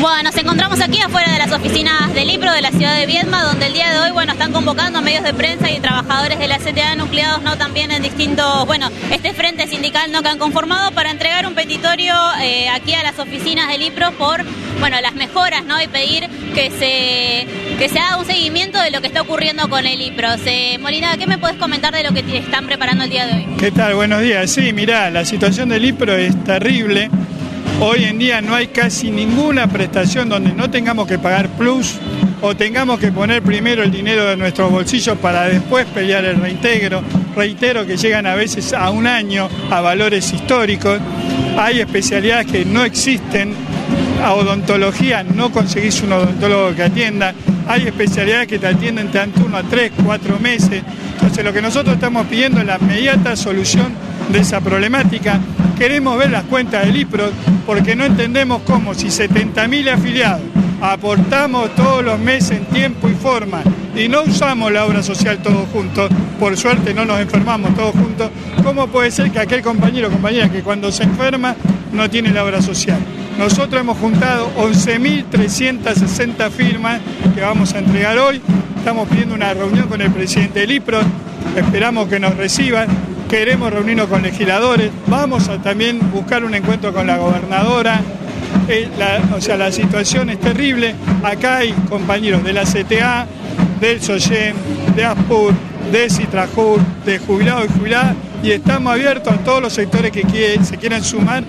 Bueno, nos encontramos aquí afuera de las oficinas del IPRO de la ciudad de Viedma, donde el día de hoy, bueno, están convocando medios de prensa y trabajadores de la CTA nucleados, ¿no? También en distintos, bueno, este frente sindical, ¿no? Que han conformado para entregar un petitorio eh, aquí a las oficinas del IPRO por, bueno, las mejoras, ¿no? Y pedir que se, que se haga un seguimiento de lo que está ocurriendo con el IPRO. Se, Molina, ¿qué me puedes comentar de lo que están preparando el día de hoy? ¿Qué tal? Buenos días. Sí, mirá, la situación del IPRO es terrible Hoy en día no hay casi ninguna prestación donde no tengamos que pagar plus o tengamos que poner primero el dinero de nuestros bolsillos para después pelear el reintegro. Reitero que llegan a veces a un año a valores históricos. Hay especialidades que no existen. A odontología no conseguís un odontólogo que atienda. Hay especialidades que te atienden te dan turno a tres, cuatro meses. Entonces lo que nosotros estamos pidiendo es la inmediata solución de esa problemática. Queremos ver las cuentas del IPRO porque no entendemos cómo si 70.000 afiliados aportamos todos los meses en tiempo y forma y no usamos la obra social todos juntos, por suerte no nos enfermamos todos juntos, ¿cómo puede ser que aquel compañero o compañera que cuando se enferma no tiene la obra social? Nosotros hemos juntado 11.360 firmas que vamos a entregar hoy, estamos pidiendo una reunión con el presidente del IPRO, esperamos que nos reciban queremos reunirnos con legisladores, vamos a también buscar un encuentro con la gobernadora, eh, o sea, la situación es terrible, acá hay compañeros de la CTA, del SOYEM, de ASPUR, de Citrajur, de jubilados y jubiladas, y estamos abiertos a todos los sectores que se quieran sumar